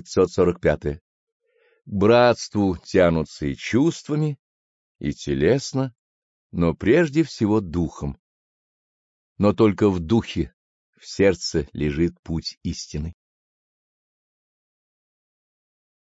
545. К братству тянутся и чувствами, и телесно, но прежде всего духом. Но только в духе, в сердце лежит путь истины.